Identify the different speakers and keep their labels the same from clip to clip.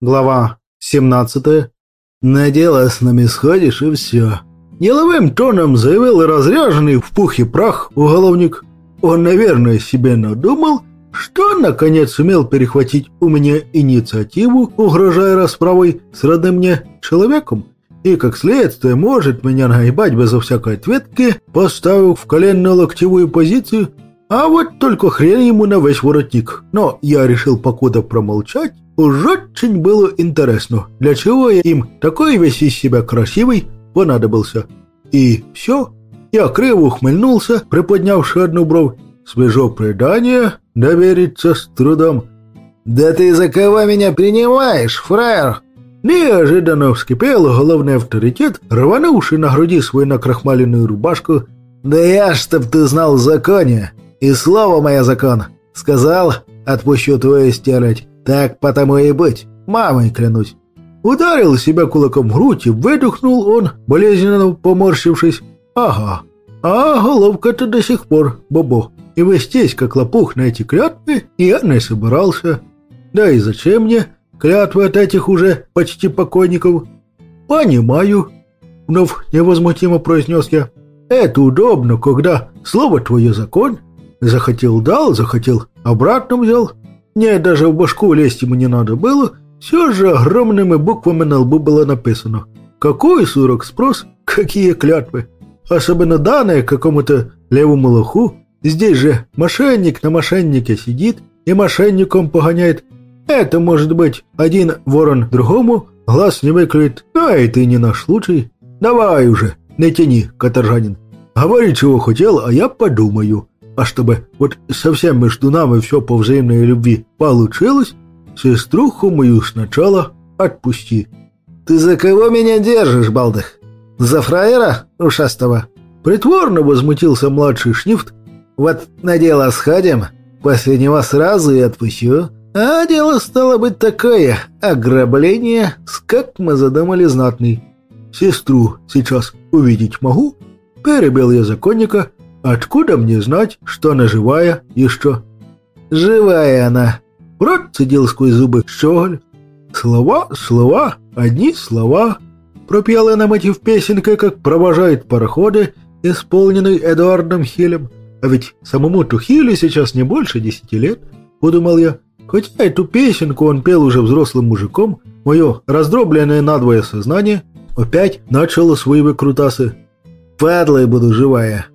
Speaker 1: Глава 17.
Speaker 2: «На дело с нами сходишь, и все». Деловым тоном заявил разряженный в пух и прах уголовник. Он, наверное, себе надумал, что наконец сумел перехватить у меня инициативу, угрожая расправой с родным мне человеком, и, как следствие, может меня наебать безо всякой ответки, поставив в коленную-локтевую позицию, а вот только хрен ему на весь воротник. Но я решил покуда промолчать, Уж очень было интересно, для чего я им такой весь из себя красивый понадобился. И все. Я криво ухмыльнулся, приподнявши одну бровь. Свежо предание, довериться с трудом.
Speaker 1: «Да ты за кого меня принимаешь, фраер?»
Speaker 2: Неожиданно вскипел головный авторитет, рванувший на груди свою накрахмаленную рубашку.
Speaker 1: «Да я, чтоб ты знал законе, и слово мое закон. Сказал, отпущу твою стереть. Так потому и быть, мамой клянусь.
Speaker 2: Ударил себя кулаком в грудь и выдохнул он, болезненно поморщившись. Ага, а головка-то до сих пор, бобо. И вестись, как лопух на эти клятвы, я не собирался. Да и зачем мне клятвы от этих уже почти покойников? Понимаю, вновь невозмутимо произнес я. Это удобно, когда слово твое закон. Захотел дал, захотел обратно взял. Мне даже в башку лезть ему не надо было, все же огромными буквами на лбу было написано. Какой сурок спрос, какие клятвы. Особенно данные какому-то левому лоху. Здесь же мошенник на мошеннике сидит и мошенником погоняет. Это может быть один ворон другому, глаз не выклюет, а и ты не наш случай. Давай уже, не тяни, каторжанин. Говори, чего хотел, а я подумаю. А чтобы вот совсем между нами все по взаимной любви получилось, сеструху мою сначала отпусти.
Speaker 1: Ты за кого меня держишь, балдых? За фраера ушастого?
Speaker 2: Притворно возмутился младший шнифт.
Speaker 1: Вот на дело сходим, после него сразу и отпущу. А дело стало быть такое, ограбление, как мы задумали знатный.
Speaker 2: Сестру сейчас увидеть могу? Перебил я законника, Откуда мне знать, что она живая и что?
Speaker 1: Живая она.
Speaker 2: Рот цедил сквозь зубы щеголь. Слова, слова, одни слова. Пропела на мотив песенкой, как провожает пароходы, исполненный Эдуардом Хилем. А ведь самому-то Хилю сейчас не больше десяти лет, подумал я. Хотя эту песенку он пел уже взрослым мужиком, мое раздробленное надвое сознание опять начало свои выкрутасы.
Speaker 1: «Падлой буду живая»,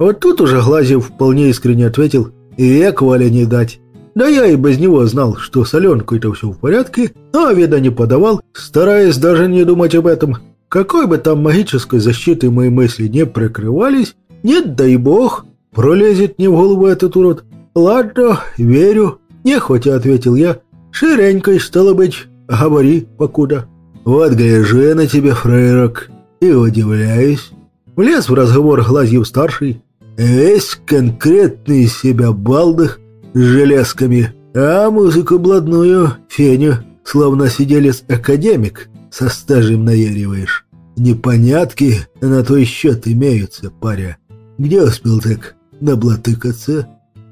Speaker 2: вот тут уже Глазьев вполне искренне ответил «И век Валя не дать». Да я и без него знал, что с Аленкой-то все в порядке, а вида не подавал, стараясь даже не думать об этом. Какой бы там магической защитой мои мысли не прикрывались, нет, дай бог, пролезет мне в голову этот урод. Ладно, верю, нехотя ответил я. Ширенькой, стало быть, говори, покуда.
Speaker 1: Вот гляжу на тебя, фрейрок, и удивляюсь.
Speaker 2: Влез в разговор Глазьев-старший,
Speaker 1: Весь конкретный себя балдах с железками, а музыку блатную, феню, словно сиделец академик, со стажем наяриваешь. Непонятки на твой счет имеются, паря. Где успел так наблатыкаться?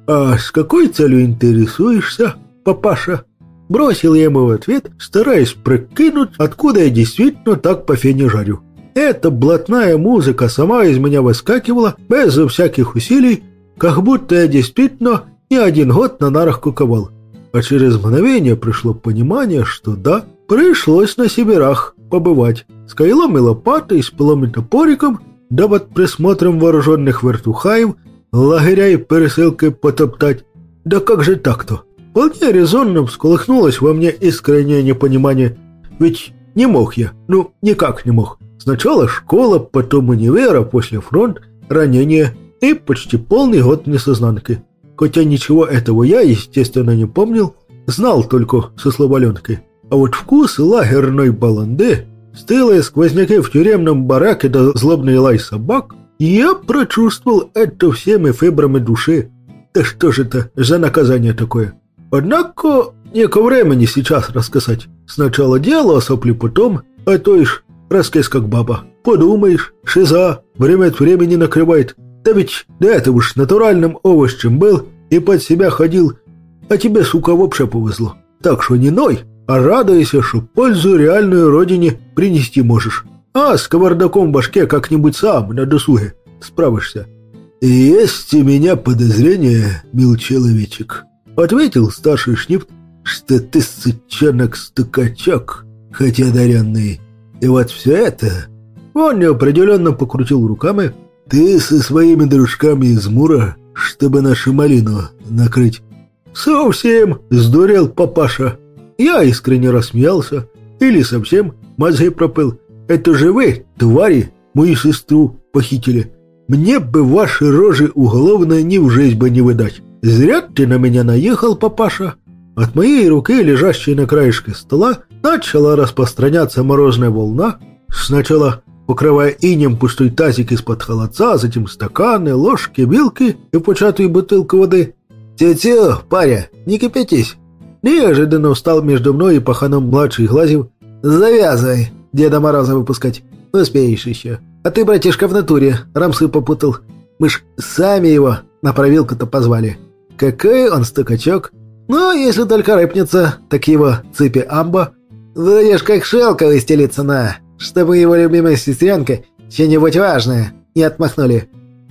Speaker 2: А с какой целью интересуешься, папаша? Бросил я ему в ответ, стараясь прикинуть, откуда я действительно так по фене жарю. Эта блатная музыка сама из меня выскакивала без всяких усилий, как будто я действительно не один год на нарах куковал. А через мгновение пришло понимание, что да, пришлось на северах побывать. С кайлом и лопатой, с пилом и топориком, да под присмотром вооруженных вертухаев, лагеря и пересылкой потоптать. Да как же так-то? Вполне резонно всколыхнулось во мне искреннее непонимание. Ведь не мог я, ну никак не мог. Сначала школа, потом универ, а после фронт, ранение и почти полный год несознанки. Хотя ничего этого я, естественно, не помнил, знал только со словоленкой. А вот вкус лагерной баланды, стылые сквозняки в тюремном бараке да злобный лай собак, я прочувствовал это всеми фибрами души. Да что же это за наказание такое? Однако, неко времени сейчас рассказать. Сначала дело, а сопли потом, а то ишь Рассказ как баба. Подумаешь, шиза, время от времени накрывает. Да ведь да это уж натуральным овощем был и под себя ходил. А тебе, сука, вообще повезло. Так что не ной,
Speaker 1: а радуйся, что пользу реальную родине принести можешь. А с кавардаком в башке как-нибудь сам на досуге справишься. «Есть у меня подозрение, мил человечек», — ответил старший шнифт, «что ты сучонок-стукачок, хотя одаренный. И вот все это...» Он неопределенно покрутил руками. «Ты со своими дружками из Мура, чтобы нашу малину накрыть». «Совсем сдурел папаша!» Я искренне рассмеялся. Или совсем мозги пропыл. «Это же вы, твари, мою сестру похитили!» Мне бы ваши рожи уголовные ни в жизнь бы не выдать. Зря ты на меня наехал, папаша. От моей руки, лежащей на краешке стола, начала распространяться морозная волна. Сначала покрывая инем пустой тазик из-под холодца, затем стаканы, ложки, вилки и початую бутылку воды. «Тю-тю, паря, не кипятись!» Неожиданно встал между мной и паханом младший Глазев. «Завязывай, Деда Мороза выпускать, успеешь еще». А ты, братишка, в натуре, рамсы попутал. Мы ж сами его на провилку-то позвали. Какой он стукачок. Ну, если только рыпнется, так его цепи амба. Будешь как шелковый на, чтобы его любимая сестренка что-нибудь важное не отмахнули.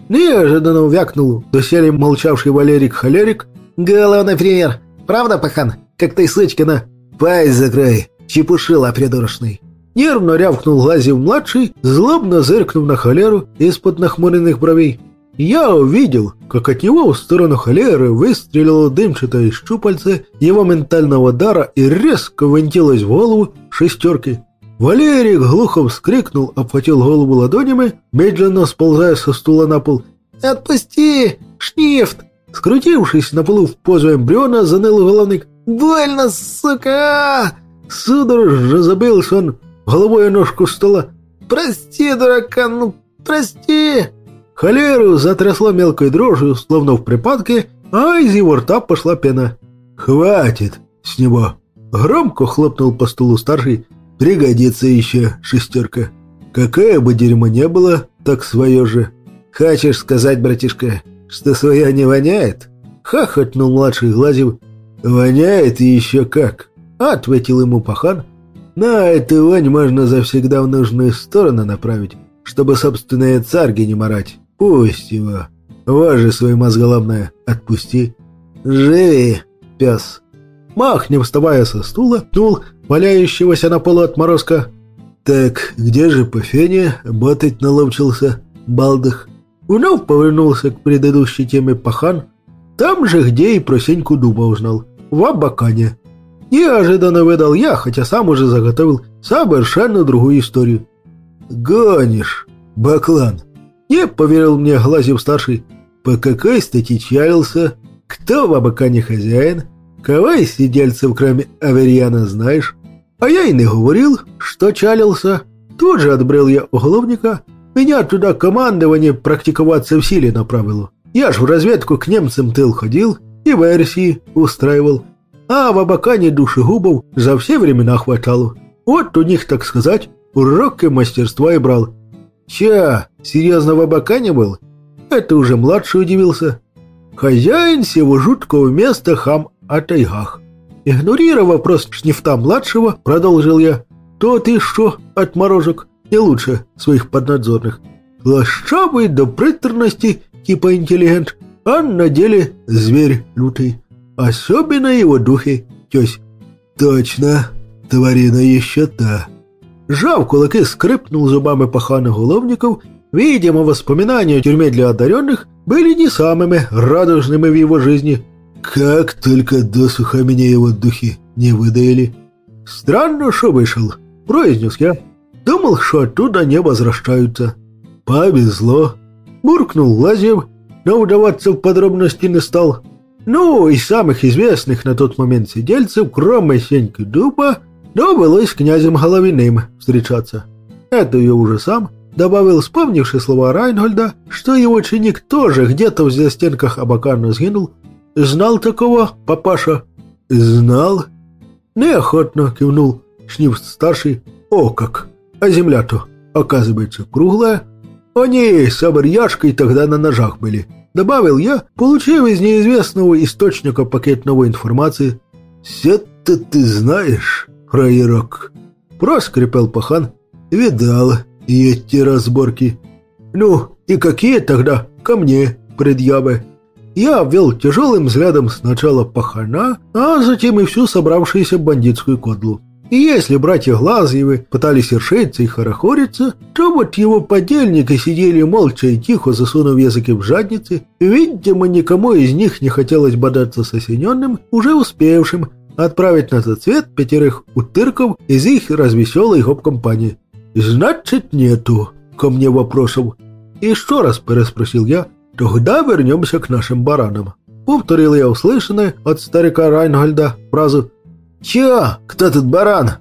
Speaker 1: Неожиданно увякнул доселе молчавший Валерик-холерик. Головный пример. Правда, пахан? Как ты, сучкина? Пасть закрой, чепушила придурочный. Нервно рявкнул Глазев-младший, злобно зыркнув на холеру из-под нахмуренных бровей. Я увидел, как от него в сторону холеры выстрелило дымчатое щупальце его ментального дара и резко вынтилось в голову шестерки. Валерий глухо вскрикнул, обхватил голову ладонями, медленно сползая со стула на пол. «Отпусти! Шнифт!» Скрутившись на полу в позу эмбриона, заныл головник. «Больно, сука!» Судорожно забился он, головой о ножку стола. «Прости, дурака, ну прости!» Холеру затрясло мелкой дрожью, словно в припадке, а из его рта пошла пена. «Хватит с него!» Громко хлопнул по столу старший. «Пригодится еще шестерка. Какая бы дерьмо не было, так свое же. Хочешь сказать, братишка, что своя не воняет?» Хахотнул младший Глазев. «Воняет и еще как!» Ответил ему пахан, на эту вонь можно завсегда в нужную сторону направить, чтобы собственные царги не морать. Пусть его. Вас же свой мозголовное отпусти. Живи, пес. Мах, не вставая со стула, тул валяющегося на полу отморозка. Так, где же по фене ботать наловчился Балдах? Вновь повернулся к предыдущей теме пахан, там же, где и про Сеньку Дуба узнал, в Абакане. Неожиданно выдал я, хотя сам уже заготовил совершенно другую историю. «Гонишь, Баклан!» Не поверил мне Глазев-старший. «По какой статье чаялся? Кто в Абакане хозяин? Кого из сидельцев, кроме Аверьяна, знаешь?» А я и не говорил, что чалился. Тут же отбрел я уголовника. Меня туда командование практиковаться в силе направило. Я ж в разведку к немцам тыл ходил и версии устраивал а в Абакане душегубов за все времена хватало. Вот у них, так сказать, уроки мастерства и брал. Ча, серьезно в Абакане был? Это уже младший удивился. Хозяин всего жуткого места хам о тайгах. Игнорируя вопрос шнифта-младшего, продолжил я. То ты что, отморожек, не лучше своих поднадзорных. Лощавый до приторности, типа интеллигент, а на деле зверь лютый. Особенно его духи, тёсь. Точно, тварина еще та. Жав кулаки, скрипнул зубами паханых головников. Видимо, воспоминания о тюрьме для одаренных были не самыми радужными в его жизни. Как только досуха меня его духи не выдаили. Странно, что вышел, произнес я. Думал, что оттуда не возвращаются. Повезло. Буркнул Лазев, но удаваться в подробности не стал. Ну, из самых известных на тот момент сидельцев, кроме Сеньки Дуба, довелось с князем Головиным встречаться. Это я уже сам добавил, вспомнивший слова Райнгольда, что его ученик тоже где-то в застенках Абакана сгинул. Знал такого, папаша? Знал. Неохотно кивнул Шнифт-старший. О как! А земля-то, оказывается, круглая. Они с Абарьяшкой тогда на ножах были. Добавил я, получив из неизвестного источника пакет новой информации. все-то ты знаешь, фраерок?» Проскрипел пахан. «Видал эти разборки». «Ну, и какие тогда ко мне предъявы?» Я обвел тяжелым взглядом сначала пахана, а затем и всю собравшуюся бандитскую кодлу. И если братья Глазьевы пытались решиться и хорохориться, то вот его подельники сидели молча и тихо, засунув языки в жадницы, и, видимо, никому из них не хотелось бодаться с осененным, уже успевшим отправить на тот свет пятерых утырков из их развеселой гоп-компании. «Значит, нету ко мне вопросов?» «Еще раз переспросил я, тогда вернемся к нашим баранам». Повторил я услышанное от старика Райнгольда фразу «Чё? Кто тут баран?»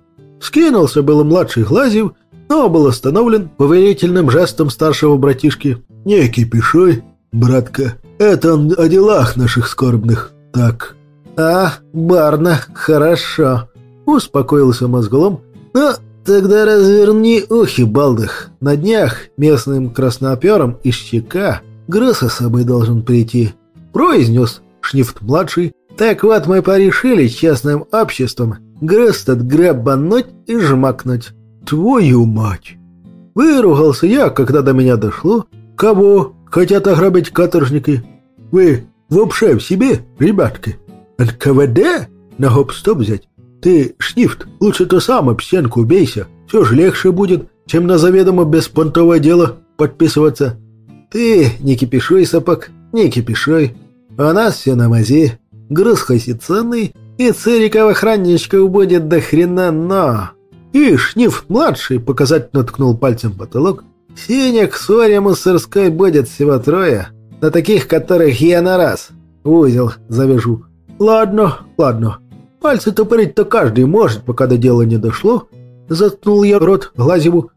Speaker 1: Скинулся было младший Глазьев, но был остановлен повелительным жестом старшего братишки. «Не кипишуй, братка, это он о делах наших скорбных. Так». «А, барна, хорошо», — успокоился мозголом. «Ну, тогда разверни ухи, балдых. На днях местным краснопером из щека груз особый должен прийти», — произнес Шнифт-младший, так вот мы порешили частным обществом грыз грабануть и жмакнуть. Твою мать! Выругался я, когда до меня дошло. Кого хотят ограбить каторжники? Вы вообще в себе, ребятки? НКВД? На гоп-стоп взять? Ты, Шнифт, лучше то сам об стенку убейся. Все же легче будет, чем на заведомо беспонтовое дело подписываться. Ты не кипишуй, сапог, не кипишуй. А нас все на мази. Груз хоть и ценный, и цериков охранничков будет до хрена, но... И Шниф-младший показательно ткнул пальцем потолок. Синяк в ссоре мусорской будет всего трое, на таких, которых я на раз. Узел завяжу. Ладно, ладно. Пальцы топорить-то каждый может, пока до дела не дошло. Заткнул я рот Глазеву.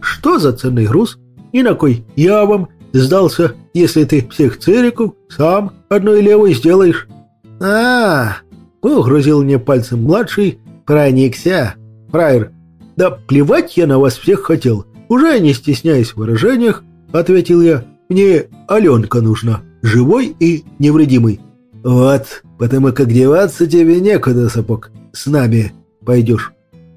Speaker 1: Что за ценный груз? И на кой я вам сдался, если ты всех цериков сам одной левой сделаешь? а, Погрузил мне пальцем младший, проникся. Фраер, да плевать я на вас всех хотел. Уже не стесняясь в выражениях, ответил я. Мне Аленка нужна, живой и невредимый. Вот, потому как деваться тебе некуда, сапог. С нами пойдешь.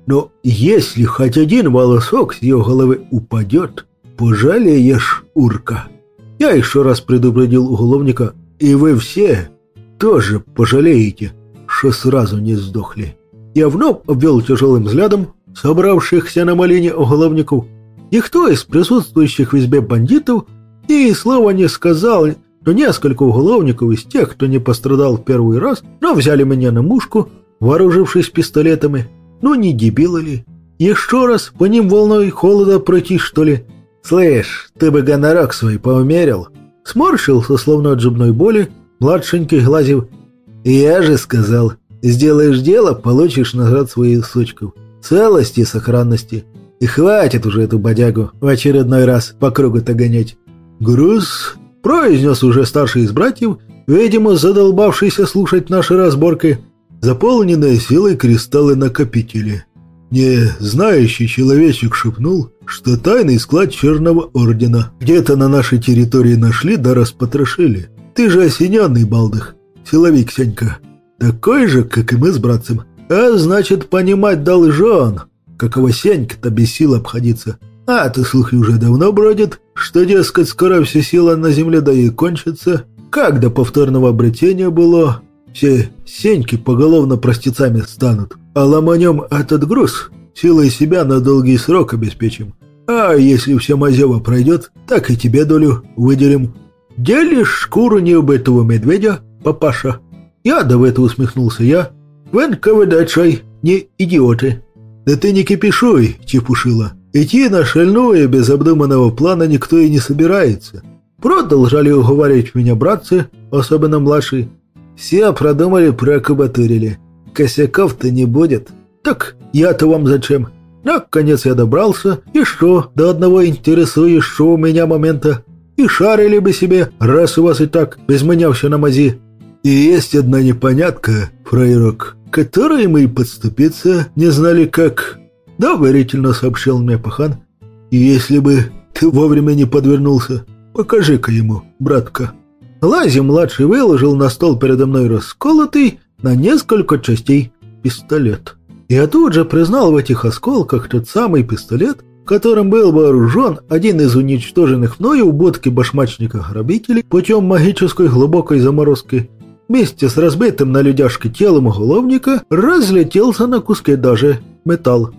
Speaker 1: Но если хоть один волосок с ее головы упадет, пожалеешь, урка. Я еще раз предупредил уголовника, и вы все тоже пожалеете, что сразу не сдохли. Я вновь обвел тяжелым взглядом собравшихся на малине уголовников. Никто из присутствующих в избе бандитов и слова не сказал, но несколько уголовников из тех, кто не пострадал в первый раз, но взяли меня на мушку, вооружившись пистолетами. Ну не дебилы ли? Еще раз по ним волной холода пройти, что ли? Слышь, ты бы гонорок свой поумерил. Сморщился, словно от зубной боли, Младшенький глазив. «Я же сказал, сделаешь дело, получишь наград своих сучков. Целости и сохранности. И хватит уже эту бодягу в очередной раз по кругу-то гонять». «Груз», — произнес уже старший из братьев, видимо, задолбавшийся слушать наши разборки, заполненные силой кристаллы-накопители. Не знающий человечек шепнул, что тайный склад Черного Ордена где-то на нашей территории нашли да распотрошили. Ты же осененный, Балдых, силовик Сенька. Такой же, как и мы с братцем. А значит, понимать должен, какого Сенька-то без сил обходиться. А ты слухи уже давно бродит, что, дескать, скоро все сила на земле да и кончится. Как до повторного обретения было, все Сеньки поголовно простецами станут. А ломанем этот груз силой себя на долгий срок обеспечим. А если все мазева пройдет, так и тебе долю выделим. «Делишь шкуру неубитого медведя, папаша?» Я да в это усмехнулся я. «В НКВД не идиоты!» «Да ты не кипишуй, чепушила. Идти на шальное без обдуманного плана никто и не собирается. Продолжали уговаривать меня братцы, особенно младший. Все продумали, прокубатырили. Косяков-то не будет. Так я-то вам зачем?» Наконец я добрался, и что, до одного у меня момента и шарили бы себе, раз у вас и так без меня все на мази. И есть одна непонятка, фраерок, которой мы и подступиться не знали как. Доверительно сообщил мне пахан. Если бы ты вовремя не подвернулся, покажи-ка ему, братка. Лази-младший выложил на стол передо мной расколотый
Speaker 2: на несколько частей пистолет. Я тут же признал в этих осколках тот самый пистолет, которым был вооружен один из уничтоженных мною у будки башмачника-грабителей путем магической глубокой заморозки. Вместе с разбитым на людяшке телом уголовника разлетелся на куски даже металл.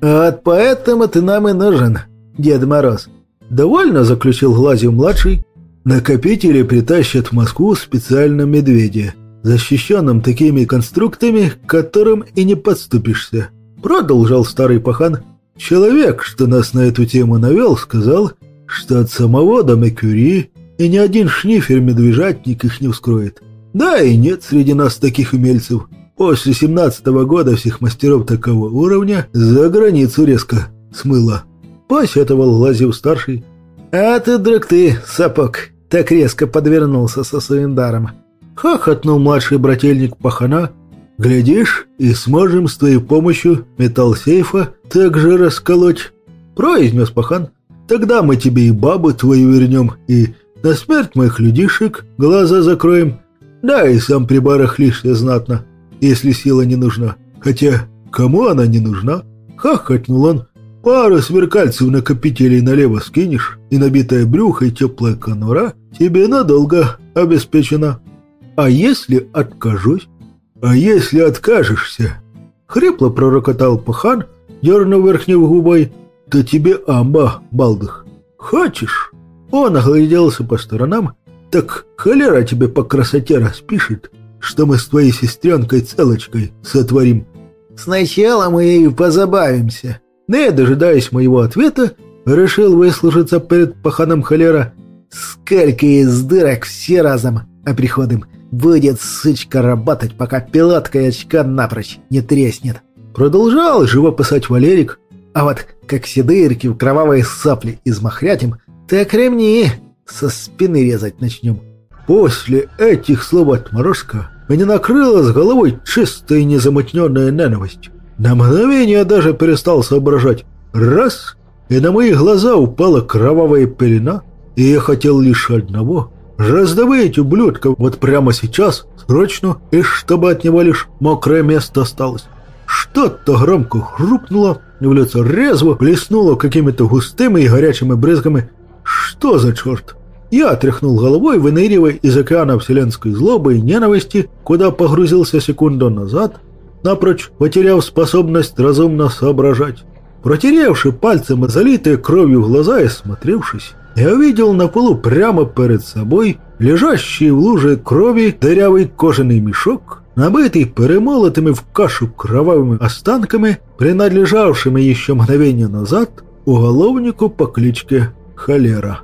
Speaker 1: «Вот поэтому ты нам и нужен, Дед Мороз», —
Speaker 2: довольно заключил Глазью-младший. «Накопители притащат в Москву специально медведя, защищенным такими конструктами, к которым и не подступишься», — продолжал старый пахан. Человек, что нас на эту тему навел, сказал, что от самого до Меркюри и ни один шнифер-медвежатник их не вскроет. Да и нет среди нас таких умельцев. После семнадцатого года всех мастеров такого уровня за границу резко смыло. Посетовал Лазев-старший.
Speaker 1: «А ты, друг ты, сапог, так резко подвернулся со своим даром!»
Speaker 2: Хохотнул младший брательник пахана, Глядишь, и сможем с твоей помощью металл сейфа также расколоть. Произнес пахан. Тогда мы тебе и бабу твою вернем, и на смерть моих людишек глаза закроем. Да, и сам прибарахлишься знатно, если сила не нужна. Хотя, кому она не нужна? Хахотнул он. Пару сверкальцев накопителей налево скинешь, и набитое брюхо и теплая конура тебе надолго обеспечена. А если откажусь? «А если откажешься?» — хрипло пророкотал пахан, дернув верхней губой, «то тебе амба, балдых. Хочешь?» Он огляделся по сторонам. «Так холера тебе по красоте распишет, что мы с твоей сестренкой Целочкой сотворим».
Speaker 1: «Сначала мы ею позабавимся».
Speaker 2: Не дожидаясь моего ответа, решил выслужиться перед паханом холера.
Speaker 1: «Сколько из дырок все разом оприходим». Будет сычка работать, пока пилотка и очка напрочь не треснет.
Speaker 2: Продолжал живописать Валерик.
Speaker 1: А вот как седырки в кровавые сапли измахрятим, так ремни со спины резать начнем.
Speaker 2: После этих слов отморозка меня накрыла с головой чистая незамутненная ненависть. На мгновение даже перестал соображать. Раз, и на мои глаза упала кровавая пелена, и я хотел лишь одного Раздавить ублюдка вот прямо сейчас, срочно, и чтобы от него лишь мокрое место осталось. Что-то громко хрупнуло, в лицо резво блеснуло какими-то густыми и горячими брызгами. Что за черт? Я отряхнул головой, выныривая из океана вселенской злобы и ненависти, куда погрузился секунду назад, напрочь потеряв способность разумно соображать. Протеревши пальцем залитые кровью глаза и смотревшись, я увидел на полу прямо перед собой лежащий в луже крови дырявый кожаный мешок, набитый перемолотыми в кашу кровавыми останками, принадлежавшими еще мгновение назад уголовнику по кличке Холера.